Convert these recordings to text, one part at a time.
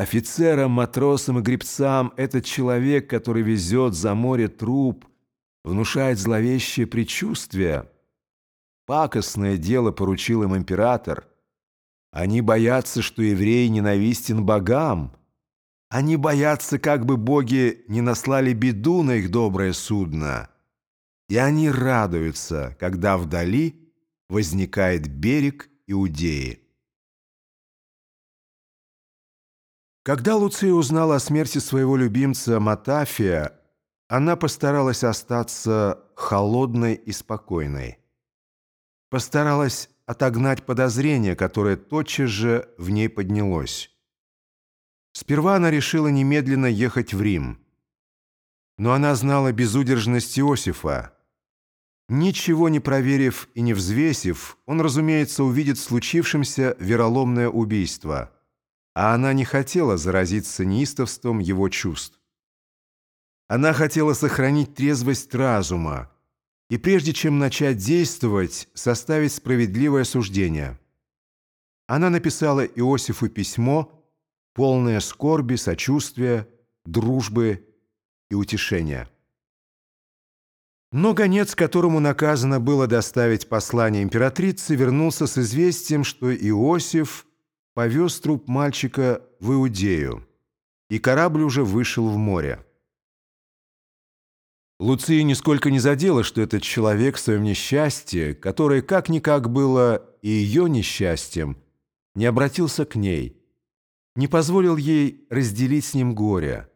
Офицерам, матросам и гребцам этот человек, который везет за море труп, внушает зловещее предчувствие. Пакостное дело поручил им император. Они боятся, что еврей ненавистен богам. Они боятся, как бы боги не наслали беду на их доброе судно. И они радуются, когда вдали возникает берег Иудеи. Когда Луция узнала о смерти своего любимца Матафия, она постаралась остаться холодной и спокойной. Постаралась отогнать подозрение, которое тотчас же в ней поднялось. Сперва она решила немедленно ехать в Рим. Но она знала безудержность Иосифа. Ничего не проверив и не взвесив, он, разумеется, увидит в случившемся вероломное убийство – а она не хотела заразиться неистовством его чувств. Она хотела сохранить трезвость разума и прежде чем начать действовать, составить справедливое суждение. Она написала Иосифу письмо, полное скорби, сочувствия, дружбы и утешения. Но гонец, которому наказано было доставить послание императрице, вернулся с известием, что Иосиф – повез труп мальчика в Иудею, и корабль уже вышел в море. Луция нисколько не задела, что этот человек в своем несчастье, которое как-никак было и ее несчастьем, не обратился к ней, не позволил ей разделить с ним горе,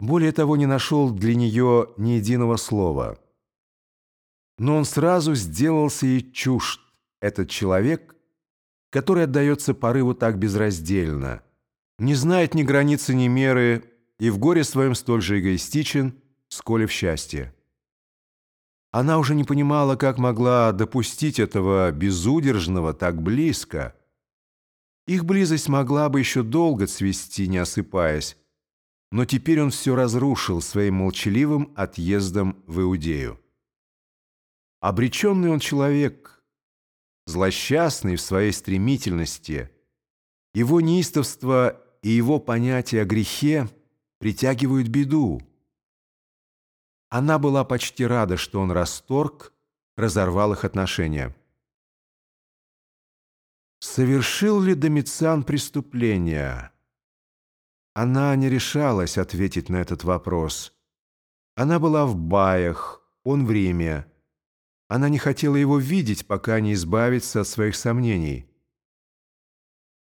более того, не нашел для нее ни единого слова. Но он сразу сделался ей чужд, этот человек, который отдается порыву так безраздельно, не знает ни границы, ни меры и в горе своем столь же эгоистичен, сколь и в счастье. Она уже не понимала, как могла допустить этого безудержного так близко. Их близость могла бы еще долго цвести, не осыпаясь, но теперь он все разрушил своим молчаливым отъездом в Иудею. Обреченный он человек – злосчастный в своей стремительности, его неистовство и его понятие о грехе притягивают беду. Она была почти рада, что он расторг, разорвал их отношения. Совершил ли Домициан преступление? Она не решалась ответить на этот вопрос. Она была в Баях, он в Риме. Она не хотела его видеть, пока не избавится от своих сомнений.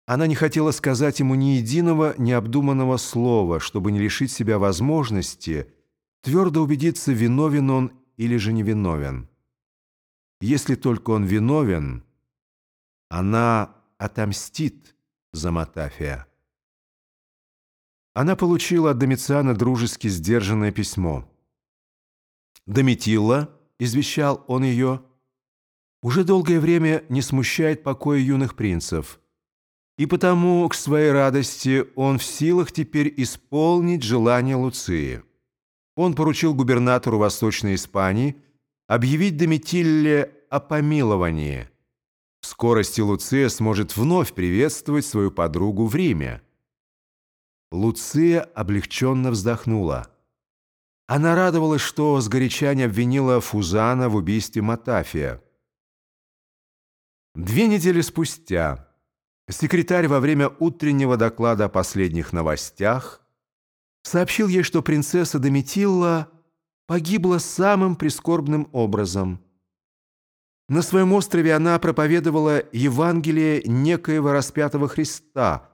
Она не хотела сказать ему ни единого необдуманного слова, чтобы не лишить себя возможности твердо убедиться, виновен он или же невиновен. Если только он виновен, она отомстит за Матафия. Она получила от Домициана дружески сдержанное письмо. Доmitilla извещал он ее, уже долгое время не смущает покоя юных принцев. И потому, к своей радости, он в силах теперь исполнить желание Луции. Он поручил губернатору Восточной Испании объявить Доmitилле о помиловании. В скорости Луция сможет вновь приветствовать свою подругу в Риме. Луция облегченно вздохнула. Она радовалась, что сгоряча не обвинила Фузана в убийстве Матафия. Две недели спустя секретарь во время утреннего доклада о последних новостях сообщил ей, что принцесса Доmitilla погибла самым прискорбным образом. На своем острове она проповедовала Евангелие некоего распятого Христа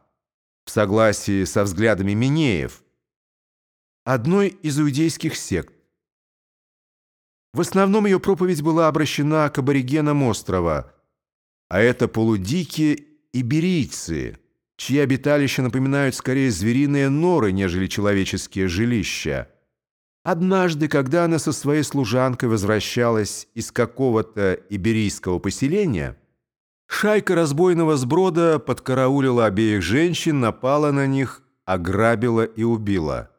в согласии со взглядами Минеев – одной из иудейских сект. В основном ее проповедь была обращена к аборигенам острова, а это полудикие иберийцы, чьи обиталища напоминают скорее звериные норы, нежели человеческие жилища. Однажды, когда она со своей служанкой возвращалась из какого-то иберийского поселения, шайка разбойного сброда подкараулила обеих женщин, напала на них, ограбила и убила.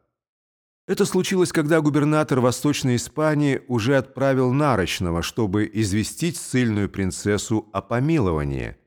Это случилось, когда губернатор Восточной Испании уже отправил Нарочного, чтобы известить сильную принцессу о помиловании –